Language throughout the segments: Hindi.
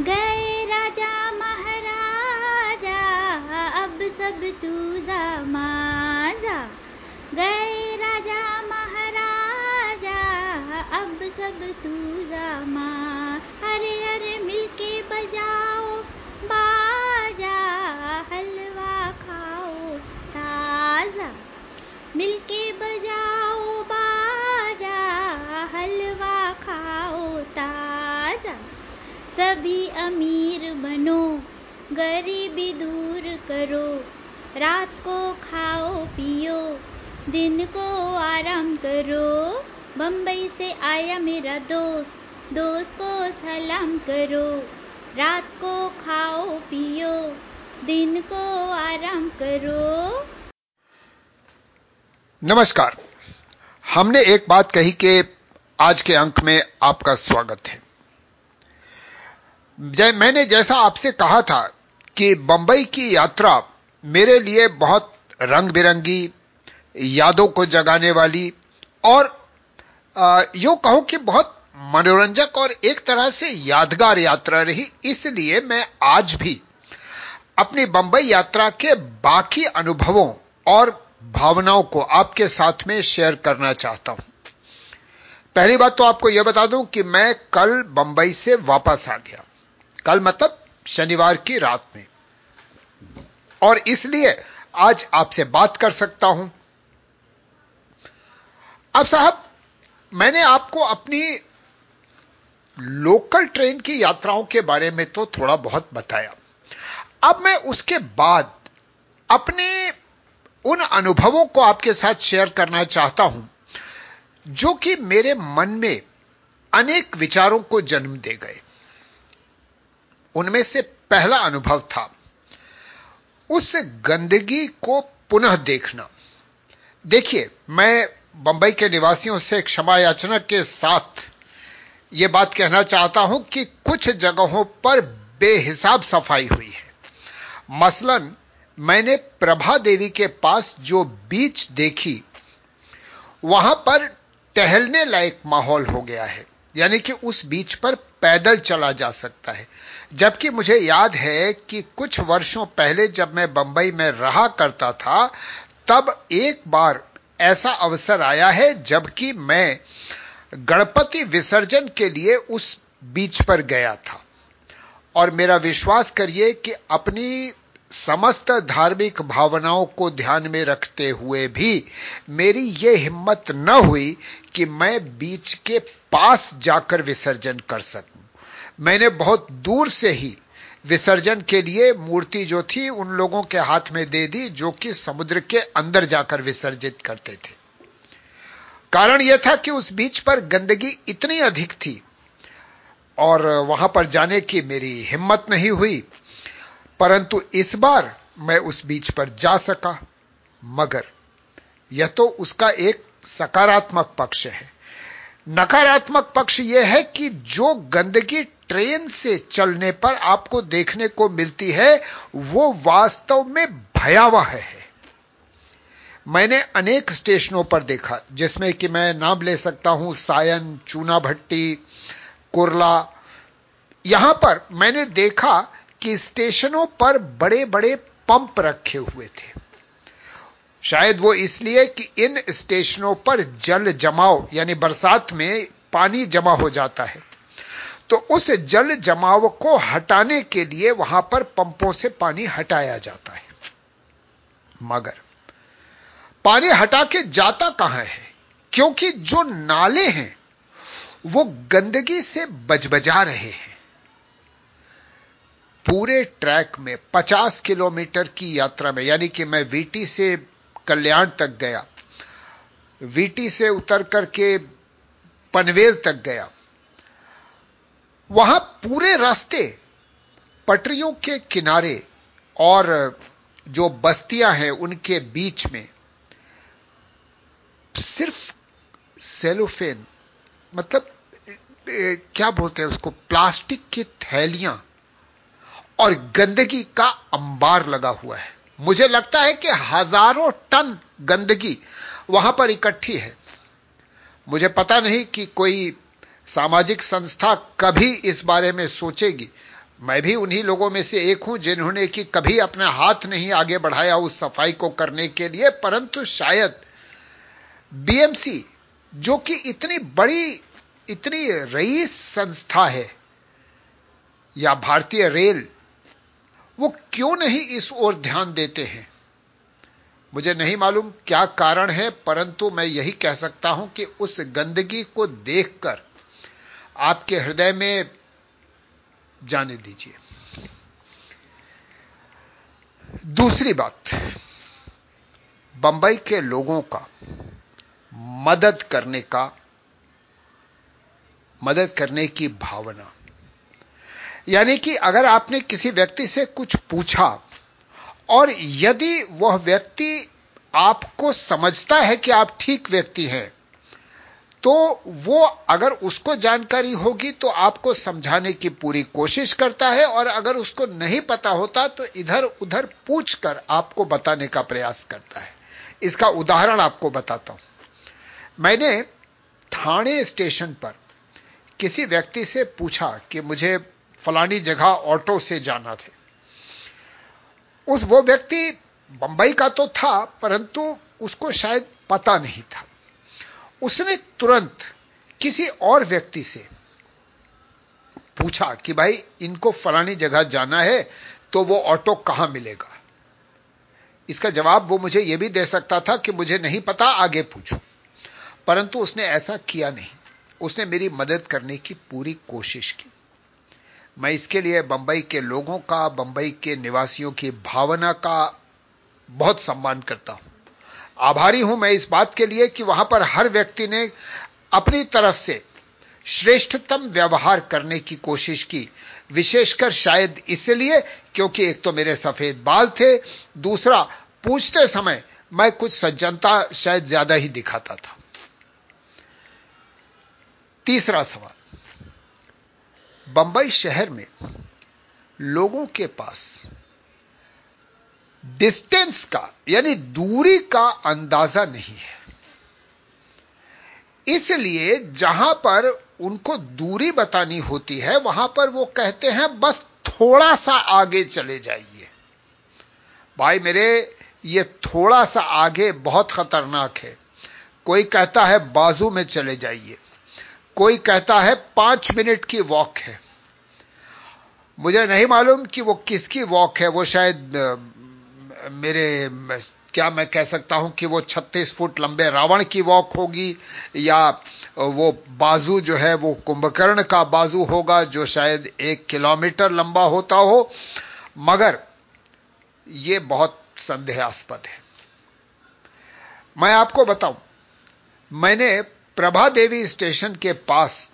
गए राजा महाराजा, अब सब तू माजा गए राजा महाराजा, अब सब तू माँ हरे अरे मिलके बजाओ बाजा सभी अमीर बनो, गरीबी दूर करो। रात को खाओ, पियो, दिन को आराम करो। बम्बई से आया मेरा दोस्त दोस्त को सलाम करो। रात को खाओ, पियो, दिन को आराम करो। नमस्कार। हमने एक बात कही कि आज के अंक में आपका स्वागत है। जै, मैंने जैसा आपसे कहा था कि बंबई की यात्रा मेरे लिए बहुत रंग बिरंगी यादों को जगाने वाली और यूँ कहो कि बहुत मनोरंजक और एक तरह से यादगार यात्रा रही इसलिए मैं आज भी अपनी बंबई यात्रा के बाकी अनुभवों और भावनाओं को आपके साथ में शेयर करना चाहता हूँ। पहली बात तो आपको यह बता दूँ कि मैं कल बंबई से वापस आ गया। कल मतलब शनिवार की रात में। और इसलिए आज आपसे बात कर सकता हूँ। अब साहब, मैंने आपको अपनी लोकल ट्रेन की यात्राओं के बारे में तो थोड़ा बहुत बताया। अब मैं उसके बाद अपने उन अनुभवों को आपके साथ शेयर करना चाहता हूँ, जो कि मेरे मन में अनेक विचारों को जन्म दे गए। उनमें से पहला अनुभव था, उस गंदगी को पुनः देखना। देखिए, मैं बंबई के निवासियों से क्षमा याचना के साथ यह बात कहना चाहता हूँ कि कुछ जगहों पर बेहिसाब सफ़ाई हुई है। मसलन, मैंने प्रभा देवी के पास जो बीच देखी, वहाँ पर टहलने लायक माहौल हो गया है, यानी कि उस बीच पर पैदल चला जा सकता है। जबकि मुझे याद है कि कुछ वर्षों पहले जब मैं बंबई में रहा करता था, तब एक बार ऐसा अवसर आया है जबकि मैं गणपति विसर्जन के लिए उस बीच पर गया था। और मेरा विश्वास करिए कि अपनी समस्त धार्मिक भावनाओं को ध्यान में रखते हुए भी मेरी यह हिम्मत न हुई कि मैं बीच के पास जाकर विसर्जन कर सकूँ। मैंने बहुत दूर से ही विसर्जन के लिए मूर्ति जो थी उन लोगों के हाथ में दे दी, जो कि समुद्र के अंदर जाकर विसर्जित करते थे। कारण यह था कि उस बीच पर गंदगी इतनी अधिक थी और वहाँ पर जाने की मेरी हिम्मत नहीं हुई, परंतु इस बार मैं उस बीच पर जा सका, मगर यह तो उसका एक सकारात्मक पक्ष है। नकारात्मक पक्ष यह है कि जो गंदगी ट्रेन से चलने पर आपको देखने को मिलती है, वो वास्तव में भयावह है। मैंने अनेक स्टेशनों पर देखा, जिसमें कि मैं नाम ले सकता हूँ, सायन चूना भट्टी कुरला। यहाँ पर मैंने देखा कि स्टेशनों पर बड़े बड़े पंप रखे हुए थे। शायद वो इसलिए कि इन स्टेशनों पर जल जमाव, यानी बरसात में पानी जमा हो जाता है। तो उस जल जमाव को हटाने के लिए वहाँ पर पंपों से पानी हटाया जाता है। मगर, पानी हटा के जाता कहाँ है? क्योंकि जो नाले हैं, वो गंदगी से बजबजा रहे हैं। पूरे ट्रैक में 50 किलोमीटर की यात्रा में, यानी कि मैं वीटी से कल्याण तक गया, वीटी से उतर करके पनवेल तक गया वहाँ पूरे रास्ते पटरियों के किनारे और जो बस्तियाँ हैं उनके बीच में सिर्फ़ सेलोफेन मतलब क्या बोलते हैं उसको, प्लास्टिक की थैलियाँ और गंदगी का अंबार लगा हुआ है। मुझे लगता है कि हज़ारों टन गंदगी वहाँ पर इकट्ठी है। मुझे पता नहीं कि कोई सामाजिक संस्था कभी इस बारे में सोचेगी। मैं भी उन्हीं लोगों में से एक हूँ जिन्होंने कि कभी अपना हाथ नहीं आगे बढ़ाया उस सफ़ाई को करने के लिए, परंतु शायद बीएमसी जो कि इतनी बड़ी, इतनी रईस संस्था है, या भारतीय रेल, वो क्यों नहीं इस ओर ध्यान देते हैं? मुझे नहीं मालूम क्या कारण है, परंतु मैं यही कह सकता हूँ कि उस गंदगी को देखकर आपके हृदय में जाने दीजिए। दूसरी बात, बंबई के लोगों का मदद करने का, मदद करने की भावना। यानी कि अगर आपने किसी व्यक्ति से कुछ पूछा और यदि वह व्यक्ति आपको समझता है कि आप ठीक व्यक्ति हैं तो वो अगर उसको जानकारी होगी तो आपको समझाने की पूरी कोशिश करता है और अगर उसको नहीं पता होता तो इधर उधर पूछकर आपको बताने का प्रयास करता है। इसका उदाहरण आपको बताता हूँ। मैंने थाने स्टेशन पर किसी व्यक्ति से पूछा कि मुझे फलानी जगह ऑटो से जाना थे। उस वो व्यक्ति बंबई का तो था, परंतु उसको शायद पता नहीं था। उसने तुरंत किसी और व्यक्ति से पूछा कि भाई, इनको फलानी जगह जाना है तो वो ऑटो कहाँ मिलेगा? इसका जवाब वो मुझे यह भी दे सकता था कि मुझे नहीं पता, आगे पूछो। परंतु उसने ऐसा किया नहीं। उसने मेरी मदद करने की पूरी कोशिश की। मैं इसके लिए बंबई के लोगों का, बंबई के निवासियों की भावना का बहुत सम्मान करता हूँ। आभारी हूँ मैं इस बात के लिए कि वहाँ पर हर व्यक्ति ने अपनी तरफ़ से श्रेष्ठतम व्यवहार करने की कोशिश की, विशेषकर शायद इसलिए क्योंकि एक तो मेरे सफ़ेद बाल थे, दूसरा पूछते समय मैं कुछ सज्जनता शायद ज़्यादा ही दिखाता था। तीसरा सवाल, बंबई शहर में लोगों के पास डिस्टेंस का, यानी दूरी का अंदाज़ा नहीं है। इसलिए जहाँ पर उनको दूरी बतानी होती है, वहाँ पर वो कहते हैं, बस थोड़ा सा आगे चले जाइए। भाई मेरे, ये थोड़ा सा आगे बहुत खतरनाक है। कोई कहता है, बाजू में चले जाइए। कोई कहता है, पाँच मिनट की वॉक है। मुझे नहीं मालूम कि वो किसकी वॉक है, वो शायद मेरे, क्या मैं कह सकता हूँ कि वो 36 फुट लंबे रावण की वॉक होगी, या वो बाजू जो है, वो कुंभकर्ण का बाजू होगा, जो शायद एक किलोमीटर लंबा होता हो। मगर ये बहुत संदेहास्पद है। मैं आपको बताऊँ, मैंने प्रभा देवी स्टेशन के पास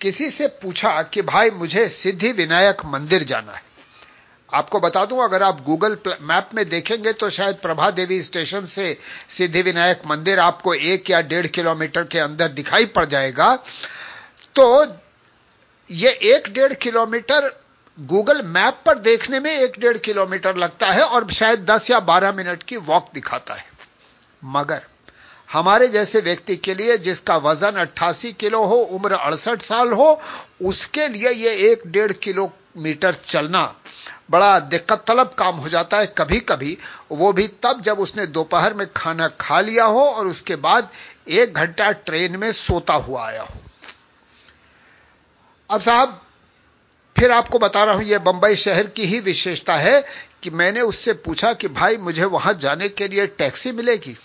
किसी से पूछा कि भाई मुझे सिद्धि विनायक मंदिर जाना है। आपको बता दूँ, अगर आप गूगल मैप में देखेंगे तो शायद प्रभा देवी स्टेशन से सिद्धि विनायक मंदिर आपको एक या डेढ़ किलोमीटर के अंदर दिखाई पड़ जाएगा। तो ये एक डेढ़ किलोमीटर गूगल मैप पर देखने में एक डेढ़ किलोमीटर लगता है और शायद दस या बारह मिनट की वॉक दिखाता है। मगर हमारे जैसे व्यक्ति के लिए जिसका वज़न 88 किलो हो, उम्र अड़सठ साल हो, उसके लिए यह एक डेढ़ किलोमीटर चलना बड़ा दिक्कत तलब काम हो जाता है कभी कभी वो भी तब जब उसने दोपहर में खाना खा लिया हो और उसके बाद एक घंटा ट्रेन में सोता हुआ आया हो। अब साहब, फिर आपको बता रहा हूँ यह बंबई शहर की ही विशेषता है कि मैंने उससे पूछा कि भाई, मुझे वहाँ जाने के लिए टैक्सी मिलेगी?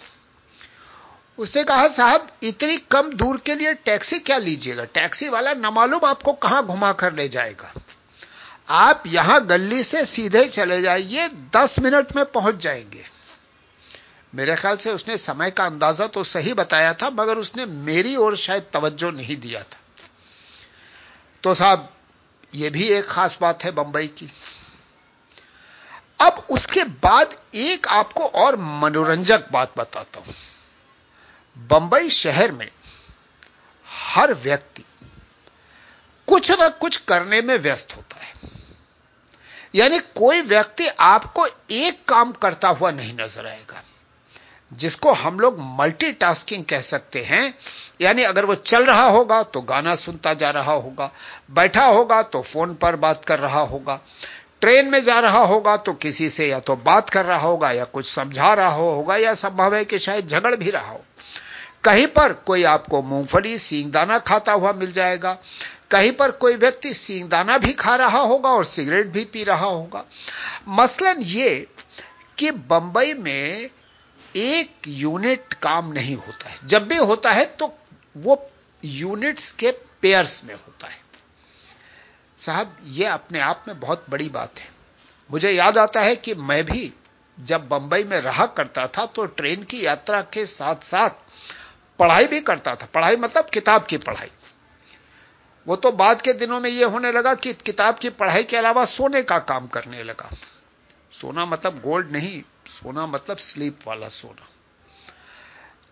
उसने कहा, साहब, इतनी कम दूर के लिए टैक्सी क्या लीजिएगा? टैक्सी वाला न मालूम आपको कहाँ घुमा कर ले जाएगा। आप यहाँ गली से सीधे चले जाइए, दस मिनट में पहुँच जाएँगे। मेरे ख्याल से उसने समय का अंदाज़ा तो सही बताया था, मगर उसने मेरी ओर शायद तवज्जो नहीं दिया था। तो साहब यह भी एक खास बात है बंबई की। अब उसके बाद एक आपको और मनोरंजक बात बताता हूँ। बंबई शहर में हर व्यक्ति कुछ ना कुछ करने में व्यस्त होता है। यानी कोई व्यक्ति आपको एक काम करता हुआ नहीं नज़र आएगा। जिसको हम लोग मल्टीटास्किंग कह सकते हैं, यानी अगर वो चल रहा होगा तो गाना सुनता जा रहा होगा, बैठा होगा तो फ़ोन पर बात कर रहा होगा, ट्रेन में जा रहा होगा तो किसी से या तो बात कर रहा होगा या कुछ समझा रहा होगा या संभव है कि शायद झगड़ भी रहा हो। कहीं पर कोई आपको मूंगफली, सींगदाना खाता हुआ मिल जाएगा कहीं पर कोई व्यक्ति सींगदाना भी खा रहा होगा और सिगरेट भी पी रहा होगा। मसलन ये कि बंबई में एक यूनिट काम नहीं होता है। जब भी होता है तो वो यूनिट्स के पेयर्स में होता है। साहब, ये अपने आप में बहुत बड़ी बात है। मुझे याद आता है कि मैं भी जब बंबई में रहा करता था तो ट्रेन की यात्रा के साथ साथ पढ़ाई भी करता था। पढ़ाई मतलब किताब की पढ़ाई। वो तो बाद के दिनों में यह होने लगा कि किताब की पढ़ाई के अलावा सोने का काम करने लगा। सोना मतलब गोल्ड नहीं, सोना मतलब स्लीप वाला सोना।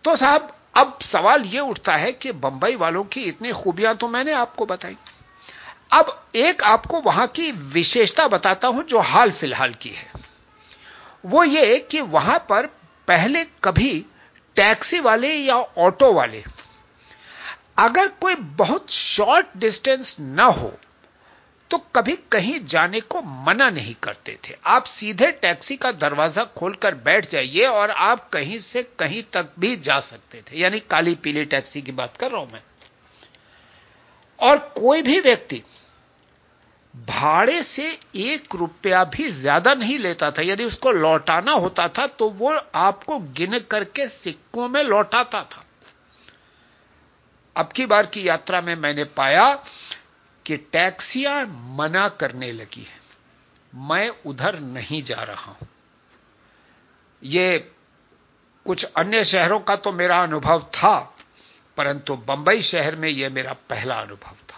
तो साहब, अब सवाल यह उठता है कि बंबई वालों की इतनी खूबियाँ तो मैंने आपको बताई। अब एक आपको वहाँ की विशेषता बताता हूँ जो हाल फ़िलहाल की है। वो ये कि वहाँ पर पहले कभी टैक्सी वाले या ऑटो वाले अगर कोई बहुत शॉर्ट डिस्टेंस ना हो तो कभी कहीं जाने को मना नहीं करते थे। आप सीधे टैक्सी का दरवाज़ा खोलकर बैठ जाइए और आप कहीं से कहीं तक भी जा सकते थे। यानी काली पीली टैक्सी की बात कर रहा हूँ मैं। और कोई भी व्यक्ति भाड़े से एक रुपया भी ज़्यादा नहीं लेता था यदि उसको लौटाना होता था तो वो आपको गिन करके सिक्कों में लौटाता था। अब की बार की यात्रा में मैंने पाया कि टैक्सियाँ मना करने लगी है। मैं उधर नहीं जा रहा हूँ। यह कुछ अन्य शहरों का तो मेरा अनुभव था, परंतु बंबई शहर में यह मेरा पहला अनुभव था।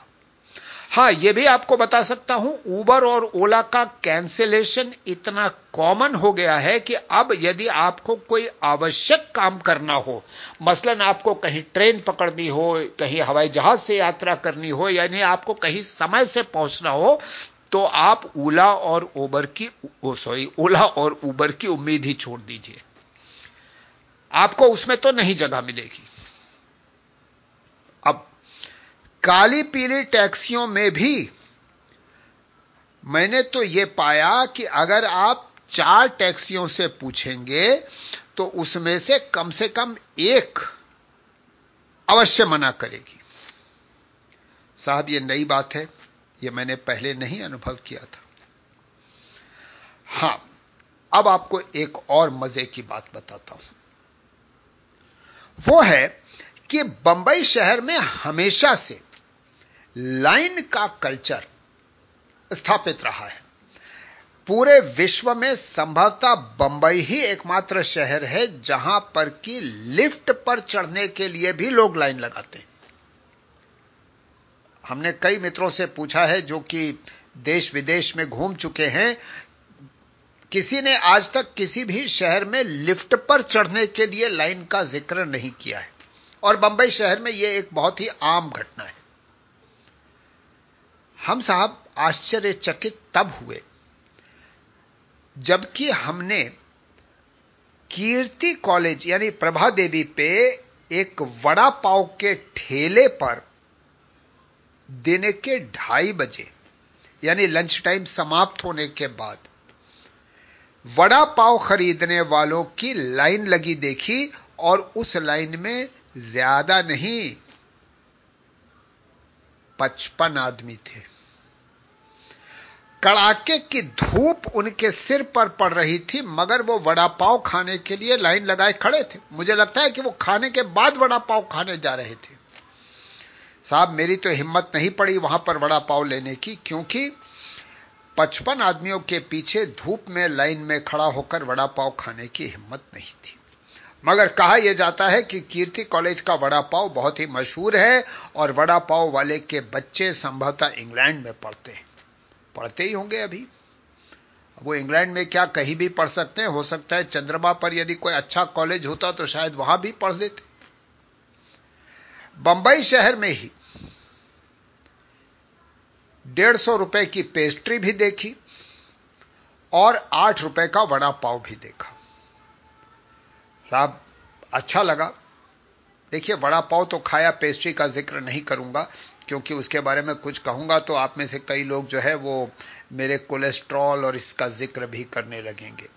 हाँ यह भी आपको बता सकता हूँ उबर और ओला का कैंसिलेशन इतना कॉमन हो गया है कि अब यदि आपको कोई आवश्यक काम करना हो, मसलन आपको कहीं ट्रेन पकड़नी हो, कहीं हवाई जहाज़ से यात्रा करनी हो, यानी आपको कहीं समय से पहुँचना हो तो आप ओला और ओबर की सॉरी ओला और उबर की उम्मीद ही छोड़ दीजिए। आपको उसमें तो नहीं जगह मिलेगी अब काली पीली टैक्सियों में भी मैंने तो यह पाया कि अगर आप चार टैक्सियों से पूछेंगे तो उसमें से कम से कम एक अवश्य मना करेगी। साहब यह नई बात है यह मैंने पहले नहीं अनुभव किया था। हाँ, अब आपको एक और मज़े की बात बताता हूँ। वो है कि बंबई शहर में हमेशा से लाइन का कल्चर स्थापित रहा है। पूरे विश्व में संभवतः बंबई ही एकमात्र शहर है जहाँ पर कि लिफ्ट पर चढ़ने के लिए भी लोग लाइन लगाते हैं। हमने कई मित्रों से पूछा है जो कि देश विदेश में घूम चुके हैं, किसी ने आज तक किसी भी शहर में लिफ्ट पर चढ़ने के लिए लाइन का ज़िक्र नहीं किया है। और बंबई शहर में यह एक बहुत ही आम घटना है। हम साहब आश्चर्यचकित तब हुए, जबकि हमने कीर्ति कॉलेज, यानी प्रभा देवी पे एक वड़ा पाव के ठेले पर देने के ढाई बजे, यानी लंच टाइम समाप्त होने के बाद, वड़ा पाव खरीदने वालों की लाइन लगी देखी और उस लाइन में ज़्यादा नहीं, पचपन आदमी थे। कड़ाके की धूप उनके सिर पर पड़ रही थी, मगर वो वड़ा पाव खाने के लिए लाइन लगाए खड़े थे। मुझे लगता है कि वो खाने के बाद वड़ा पाव खाने जा रहे थे। साहब, मेरी तो हिम्मत नहीं पड़ी वहाँ पर वड़ा पाव लेने की, क्योंकि पचपन आदमियों के पीछे धूप में, लाइन में खड़ा होकर वड़ा पाव खाने की हिम्मत नहीं थी। मगर कहा यह जाता है कि कीर्ति कॉलेज का वड़ा पाव बहुत ही मशहूर है, और वड़ा पाव वाले के बच्चे संभवतः इंग्लैंड में पढ़ते हैं। पढ़ते ही होंगे अभी। वो इंग्लैंड में क्या कहीं भी पढ़ सकते हैं, हो सकता है चंद्रमा पर यदि कोई अच्छा कॉलेज होता तो शायद वहाँ भी पढ़ लेते। बंबई शहर में ही डेढ़ सौ रुपए की पेस्ट्री भी देखी और आठ रुपए का वड़ा पाव भी देखा। साहब अच्छा लगा। देखिए, वड़ा पाव तो खाया पेस्ट्री का ज़िक्र नहीं करूँगा। क्योंकि उसके बारे में कुछ कहूँगा तो आप में से कई लोग जो है वो मेरे कोलेस्ट्रॉल और इसका ज़िक्र भी करने लगेंगे।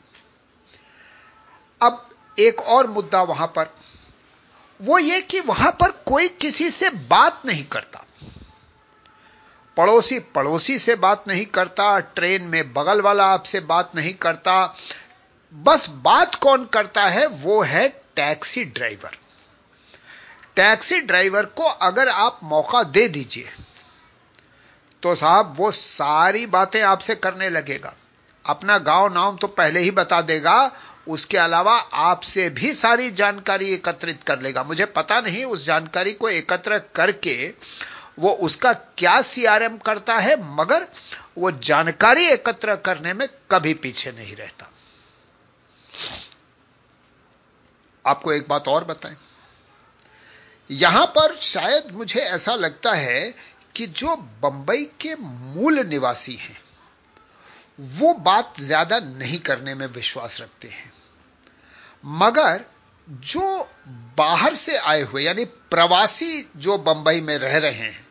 अब एक और मुद्दा वहाँ पर। वो ये कि वहाँ पर कोई किसी से बात नहीं करता। पड़ोसी पड़ोसी से बात नहीं करता, ट्रेन में बगल वाला आपसे बात नहीं करता। बस बात कौन करता है? वो है टैक्सी ड्राइवर। टैक्सी ड्राइवर को अगर आप मौका दे दीजिए तो साहब वो सारी बातें आपसे करने लगेगा। अपना गाँव नाम तो पहले ही बता देगा, उसके अलावा आपसे भी सारी जानकारी एकत्रित कर लेगा। मुझे पता नहीं उस जानकारी को एकत्र करके वो उसका क्या सीआरएम करता है, मगर वो जानकारी एकत्र करने में कभी पीछे नहीं रहता। आपको एक बात और बताएँ? यहाँ पर शायद मुझे ऐसा लगता है कि जो बंबई के मूल निवासी हैं, वो बात ज़्यादा नहीं करने में विश्वास रखते हैं। मगर जो बाहर से आए हुए, यानी प्रवासी जो बंबई में रह रहे हैं,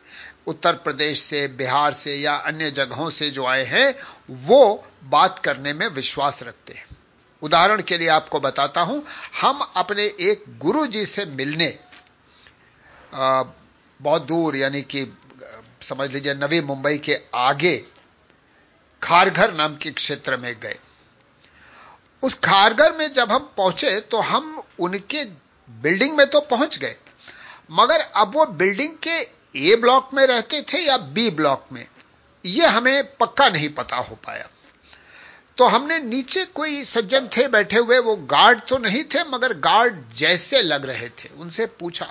उत्तर प्रदेश से, बिहार से या अन्य जगहों से जो आए हैं, वो बात करने में विश्वास रखते हैं। उदाहरण के लिए आपको बताता हूँ, हम अपने एक गुरु जी से मिलने बहुत दूर, यानी कि, समझ लीजिए, नवी मुंबई के आगे खारघर नाम के क्षेत्र में गए। उस खारघर में जब हम पहुँचे तो हम उनके बिल्डिंग में तो पहुँच गए, मगर अब वो बिल्डिंग के ए ब्लॉक में रहते थे या बी ब्लॉक में यह हमें पक्का नहीं पता हो पाया। तो हमने नीचे कोई सज्जन थे बैठे हुए, वो गार्ड तो नहीं थे, मगर गार्ड जैसे लग रहे थे, उनसे पूछा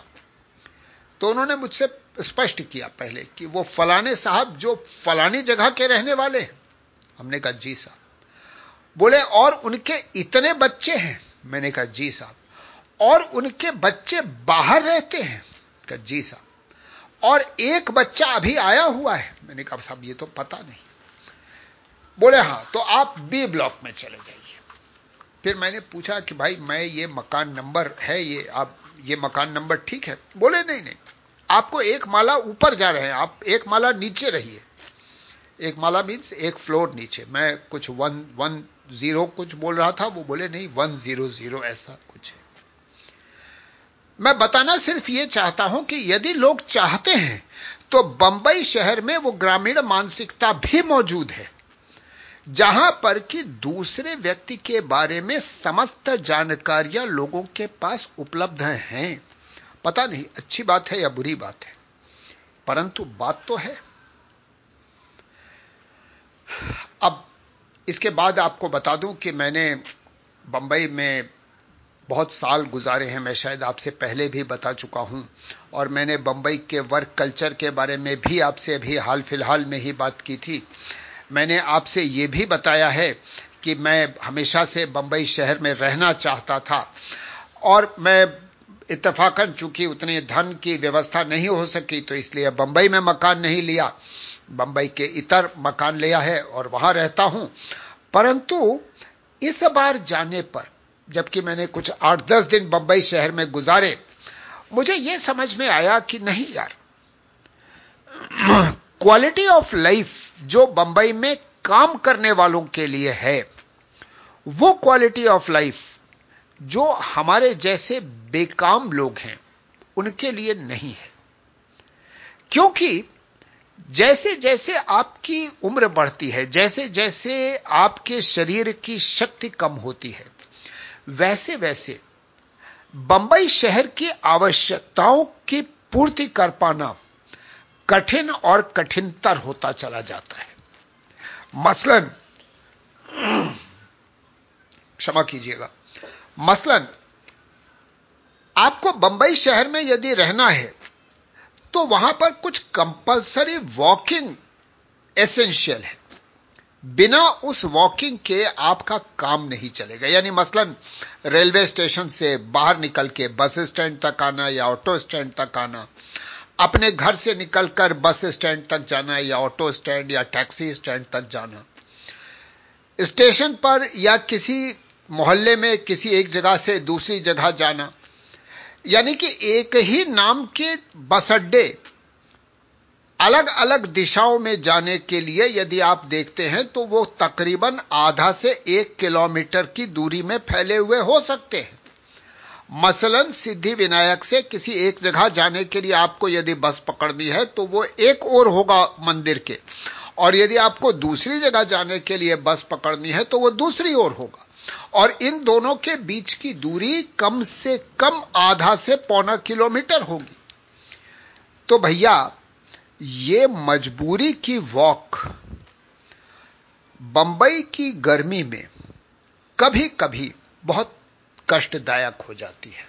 तो उन्होंने मुझसे स्पष्ट किया पहले कि वो फलाने साहब जो फलानी जगह के रहने वाले हमने कहा, जी साहब। बोले, और उनके इतने बच्चे हैं? मैंने कहा, जी साहब। और उनके बच्चे बाहर रहते हैं? कहा, जी साहब। और एक बच्चा अभी आया हुआ है? मैंने कहा, साहब, ये तो पता नहीं। बोले, हाँ तो आप बी ब्लॉक में चले जाइए। फिर मैंने पूछा कि, भाई, मैं ये मकान नंबर है, ये आप, ये मकान नंबर ठीक है? बोले, नहीं नहीं। आपको एक माला ऊपर जा रहे हैं, आप एक माला नीचे रहिए। एक माला मीन्स एक फ्लोर नीचे। मैं कुछ वन वन ज़ीरो कुछ बोल रहा था, वो बोले, नहीं वन ज़ीरो ज़ीरो ऐसा कुछ है। मैं बताना सिर्फ़ ये चाहता हूँ कि यदि लोग चाहते हैं तो बंबई शहर में वो ग्रामीण मानसिकता भी मौजूद है, जहाँ पर कि दूसरे व्यक्ति के बारे में समस्त जानकारियाँ लोगों के पास उपलब्ध हैं। पता नहीं, अच्छी बात है या बुरी बात है। परंतु बात तो है। अब इसके बाद आपको बता दूँ कि मैंने बंबई में बहुत साल गुजारे हैं, मैं शायद आपसे पहले भी बता चुका हूँ। और मैंने बंबई के वर्क कल्चर के बारे में भी आपसे अभी हाल फ़िलहाल में ही बात की थी। मैंने आपसे यह भी बताया है कि मैं हमेशा से बंबई शहर में रहना चाहता था। और मैं इतफाकन चूँकि उतने धन की व्यवस्था नहीं हो सकी तो इसलिए बंबई में मकान नहीं लिया। बंबई के इतर मकान लिया है और वहाँ रहता हूँ। परंतु इस बार जाने पर, जबकि मैंने कुछ आठ दस दिन बंबई शहर में गुजारे, मुझे यह समझ में आया कि नहीं यार, क्वालिटी ऑफ़ लाइफ जो बंबई में काम करने वालों के लिए है, वो क्वालिटी ऑफ़ लाइफ जो हमारे जैसे बेकाम लोग हैं, उनके लिए नहीं है। क्योंकि जैसे जैसे आपकी उम्र बढ़ती है, जैसे जैसे आपके शरीर की शक्ति कम होती है, वैसे वैसे बंबई शहर की आवश्यकताओं की पूर्ति कर पाना कठिन और कठिनतर होता चला जाता है। मसलन, क्षमा कीजिएगा। मसलन, आपको बंबई शहर में यदि रहना है तो वहाँ पर कुछ कंपलसरी वॉकिंग एसेंशियल है। बिना उस वॉकिंग के आपका काम नहीं चलेगा। यानी मसलन रेलवे स्टेशन से बाहर निकल के बस स्टैंड तक आना या ऑटो स्टैंड तक आना, अपने घर से निकलकर बस स्टैंड तक जाना या ऑटो स्टैंड या टैक्सी स्टैंड तक जाना स्टेशन पर या किसी मोहल्ले में किसी एक जगह से दूसरी जगह जाना, यानी कि एक ही नाम के बस अड्डे अलग अलग दिशाओं में जाने के लिए यदि आप देखते हैं तो वो तकरीबन आधा से एक किलोमीटर की दूरी में फैले हुए हो सकते हैं। मसलन सिद्धि विनायक से किसी एक जगह जाने के लिए आपको यदि बस पकड़नी है तो वो एक और होगा मंदिर के, और यदि आपको दूसरी जगह जाने के लिए बस पकड़नी है तो वो दूसरी ओर होगा। और इन दोनों के बीच की दूरी कम से कम आधा से पौना किलोमीटर होगी। तो भैया ये मजबूरी की वॉक बंबई की गर्मी में कभी कभी बहुत कष्टदायक हो जाती है।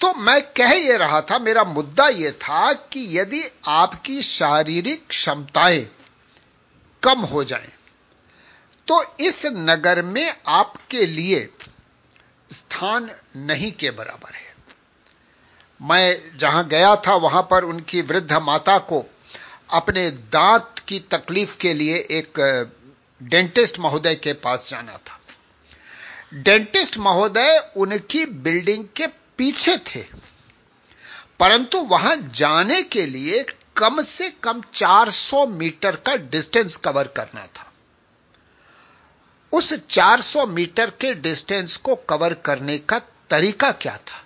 तो मैं कह ये रहा था मेरा मुद्दा यह था कि यदि आपकी शारीरिक क्षमताएँ कम हो जाएँ, तो इस नगर में आपके लिए स्थान नहीं के बराबर है। मैं जहाँ गया था, वहाँ पर उनकी वृद्ध माता को अपने दांत की तकलीफ़ के लिए एक डेंटिस्ट महोदय के पास जाना था। डेंटिस्ट महोदय उनकी बिल्डिंग के पीछे थे, परंतु वहाँ जाने के लिए कम से कम 400 मीटर का डिस्टेंस कवर करना था। उस 400 मीटर के डिस्टेंस को कवर करने का तरीका क्या था?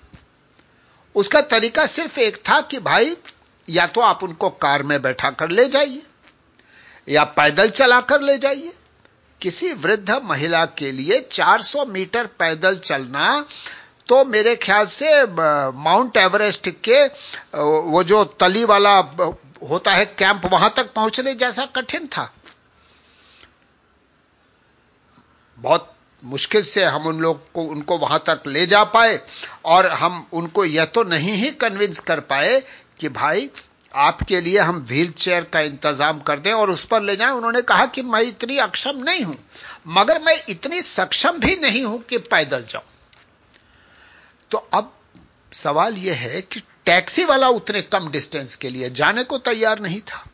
उसका तरीका सिर्फ़ एक था कि भाई, या तो आप उनको कार में बैठा कर ले जाइए, या पैदल चला कर ले जाइए। किसी वृद्ध महिला के लिए 400 मीटर पैदल चलना तो मेरे ख्याल से माउंट एवरेस्ट के वो जो तली वाला होता है, कैंप, वहाँ तक पहुँचने जैसा कठिन था। बहुत मुश्किल से हम उन लोग को, उनको वहाँ तक ले जा पाए और हम उनको यह तो नहीं ही कन्विंस कर पाए कि भाई, आपके लिए हम व्हील चेयर का इंतज़ाम कर दें और उस पर ले जाएँ। उन्होंने कहा कि मैं इतनी अक्षम नहीं हूँ, मगर मैं इतनी सक्षम भी नहीं हूँ कि पैदल जाऊँ। तो अब सवाल यह है कि टैक्सी वाला उतने कम डिस्टेंस के लिए जाने को तैयार नहीं था।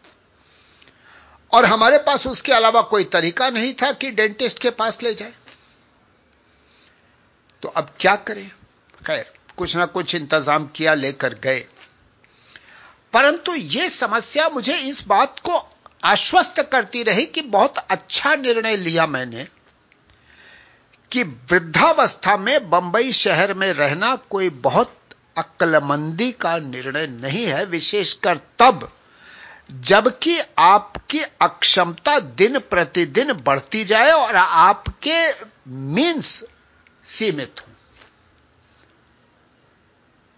और हमारे पास उसके अलावा कोई तरीका नहीं था कि डेंटिस्ट के पास ले जाए। तो अब क्या करें? खैर, कुछ ना कुछ इंतज़ाम किया, लेकर गए। परंतु यह समस्या मुझे इस बात को आश्वस्त करती रही कि बहुत अच्छा निर्णय लिया मैंने कि वृद्धावस्था में बंबई शहर में रहना कोई बहुत अक्लमंदी का निर्णय नहीं है, विशेषकर तब जबकि आपकी अक्षमता दिन प्रतिदिन बढ़ती जाए और आपके मीन्स सीमित हो।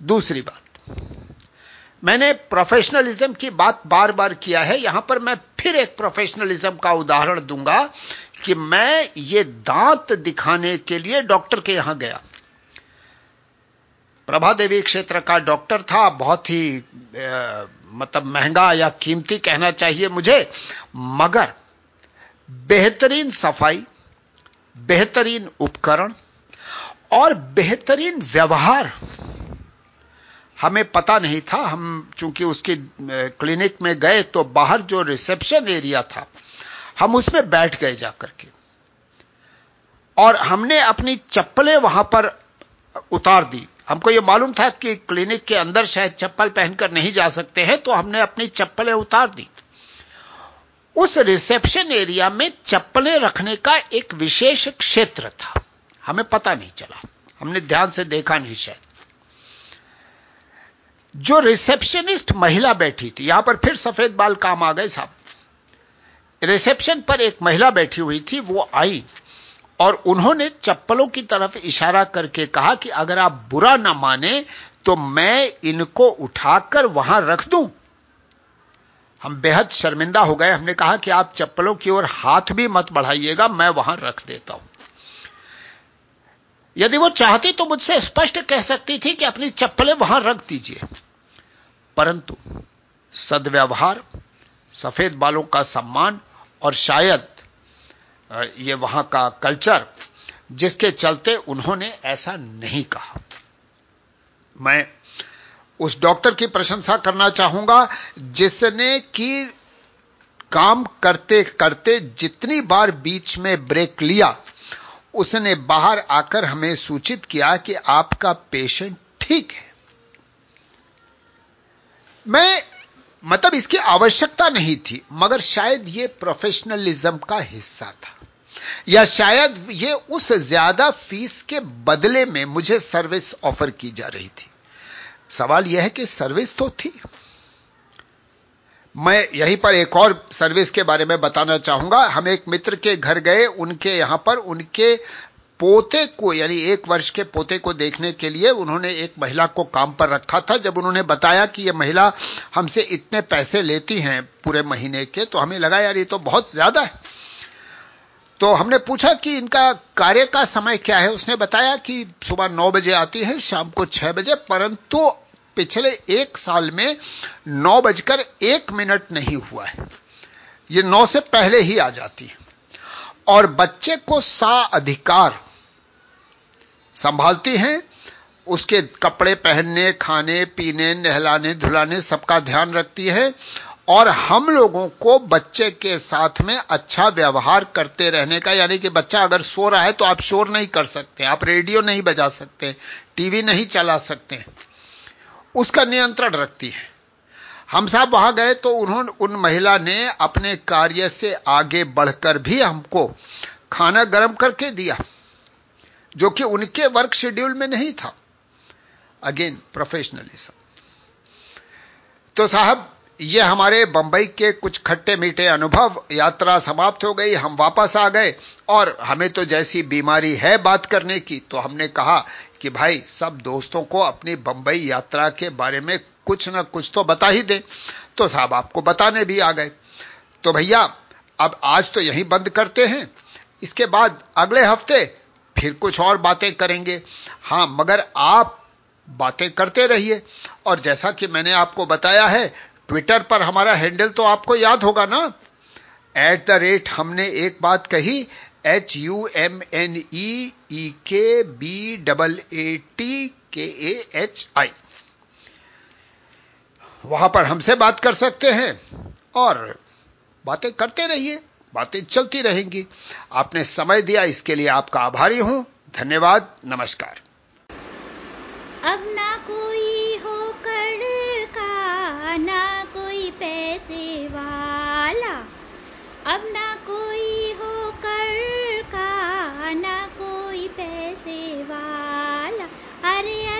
दूसरी बात। मैंने प्रोफेशनलिज्म की बात बार बार किया है। यहाँ पर मैं फिर एक प्रोफेशनलिज्म का उदाहरण दूँगा कि मैं ये दांत दिखाने के लिए डॉक्टर के यहाँ गया। प्रभा देवी क्षेत्र का डॉक्टर था, बहुत ही मतलब महँगा या कीमती कहना चाहिए मुझे, मगर बेहतरीन सफ़ाई, बेहतरीन उपकरण और बेहतरीन व्यवहार, हमें पता नहीं था। हम चूँकि उसके क्लिनिक में गए तो बाहर जो रिसेप्शन एरिया था, हम उसमें बैठ गए जाकर के। और हमने अपनी चप्पलें वहाँ पर उतार दी। हमको यह मालूम था कि क्लिनिक के अंदर शायद चप्पल पहनकर नहीं जा सकते हैं तो हमने अपनी चप्पलें उतार दी। उस रिसेप्शन एरिया में चप्पलें रखने का एक विशेष क्षेत्र था। हमें पता नहीं चला। हमने ध्यान से देखा नहीं शायद। जो रिसेप्शनिस्ट महिला बैठी थी, यहाँ पर फिर सफ़ेद बाल काम आ गए साहब। रिसेप्शन पर एक महिला बैठी हुई थी, वो आई। और उन्होंने चप्पलों की तरफ़ इशारा करके कहा कि अगर आप बुरा ना माने तो मैं इनको उठाकर वहाँ रख दूँ। हम बेहद शर्मिंदा हो गए। हमने कहा कि आप चप्पलों की ओर हाथ भी मत बढ़ाइएगा, मैं वहाँ रख देता हूँ। यदि वो चाहती तो मुझसे स्पष्ट कह सकती थी कि अपनी चप्पलें वहाँ रख दीजिए। परंतु सदव्यवहार, सफ़ेद बालों का सम्मान और शायद ये वहाँ का कल्चर जिसके चलते उन्होंने ऐसा नहीं कहा। मैं उस डॉक्टर की प्रशंसा करना चाहूँगा जिसने कि काम करते करते जितनी बार बीच में ब्रेक लिया, उसने बाहर आकर हमें सूचित किया कि आपका पेशेंट ठीक है। मैं मतलब इसकी आवश्यकता नहीं थी, मगर शायद यह प्रोफेशनलिज्म का हिस्सा था। या शायद ये उस ज़्यादा फ़ीस के बदले में मुझे सर्विस ऑफ़र की जा रही थी। सवाल यह है कि सर्विस तो थी। मैं यहीं पर एक और सर्विस के बारे में बताना चाहूँगा। हम एक मित्र के घर गए, उनके यहाँ पर उनके पोते को, यानी एक वर्ष के पोते को देखने के लिए उन्होंने एक महिला को काम पर रखा था। जब उन्होंने बताया कि यह महिला हमसे इतने पैसे लेती हैं पूरे महीने के तो हमें लगा, यार ये तो बहुत ज़्यादा है। तो हमने पूछा कि इनका कार्य का समय क्या है? उसने बताया कि सुबह नौ बजे आती है, शाम को छह बजे, परंतु पिछले एक साल में नौ बजकर एक मिनट नहीं हुआ है। ये नौ से पहले ही आ जाती है। और बच्चे को सा अधिकार संभालती हैं, उसके कपड़े पहनने, खाने, पीने, नहलाने, धुलाने, सबका ध्यान रखती है और हम लोगों को बच्चे के साथ में अच्छा व्यवहार करते रहने का, यानी कि बच्चा अगर सो रहा है तो आप शोर नहीं कर सकते, आप रेडियो नहीं बजा सकते, टीवी नहीं चला सकते, उसका नियंत्रण रखती है। हम साहब वहाँ गए तो उन्होंने, उन महिला ने अपने कार्य से आगे बढ़कर भी हमको खाना गर्म करके दिया। जो कि उनके वर्क शेड्यूल में नहीं था। अगेन प्रोफेशनलिज्म तो साहब, ये हमारे बंबई के कुछ खट्टे मीठे अनुभव, यात्रा समाप्त हो गई, हम वापस आ गए। और हमें तो जैसी बीमारी है बात करने की तो हमने कहा कि भाई, सब दोस्तों को अपनी बंबई यात्रा के बारे में कुछ ना कुछ तो बता ही दें। तो साहब, आपको बताने भी आ गए। तो भैया, अब आज तो यही बंद करते हैं। इसके बाद अगले हफ़्ते फिर कुछ और बातें करेंगे। हाँ, मगर आप बातें करते रहिए। और जैसा कि मैंने आपको बताया है, ट्विटर पर हमारा हैंडल तो आपको याद होगा ना? एट द रेट हमने एक बात कही H U M N E E K B double A T के ए एच आई वहाँ पर हमसे बात कर सकते हैं और बातें करते रहिए। बातें चलती रहेंगी। आपने समय दिया, इसके लिए आपका आभारी हूँ। धन्यवाद, नमस्कार। अब ना कोई हो कर का, ना कोई पैसे वाला। अब ना कोई हो कर का, ना कोई पैसे वाला। अरे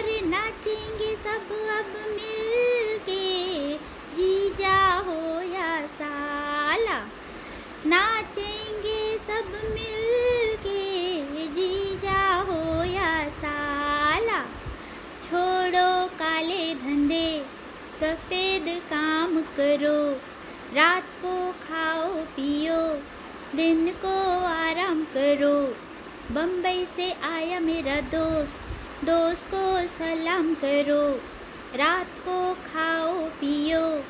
करो। रात को खाओ, पियो, दिन को आराम करो। बम्बई से आया मेरा दोस्त दोस्त को सलाम करो। रात को खाओ, पियो,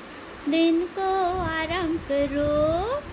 दिन को आराम करो।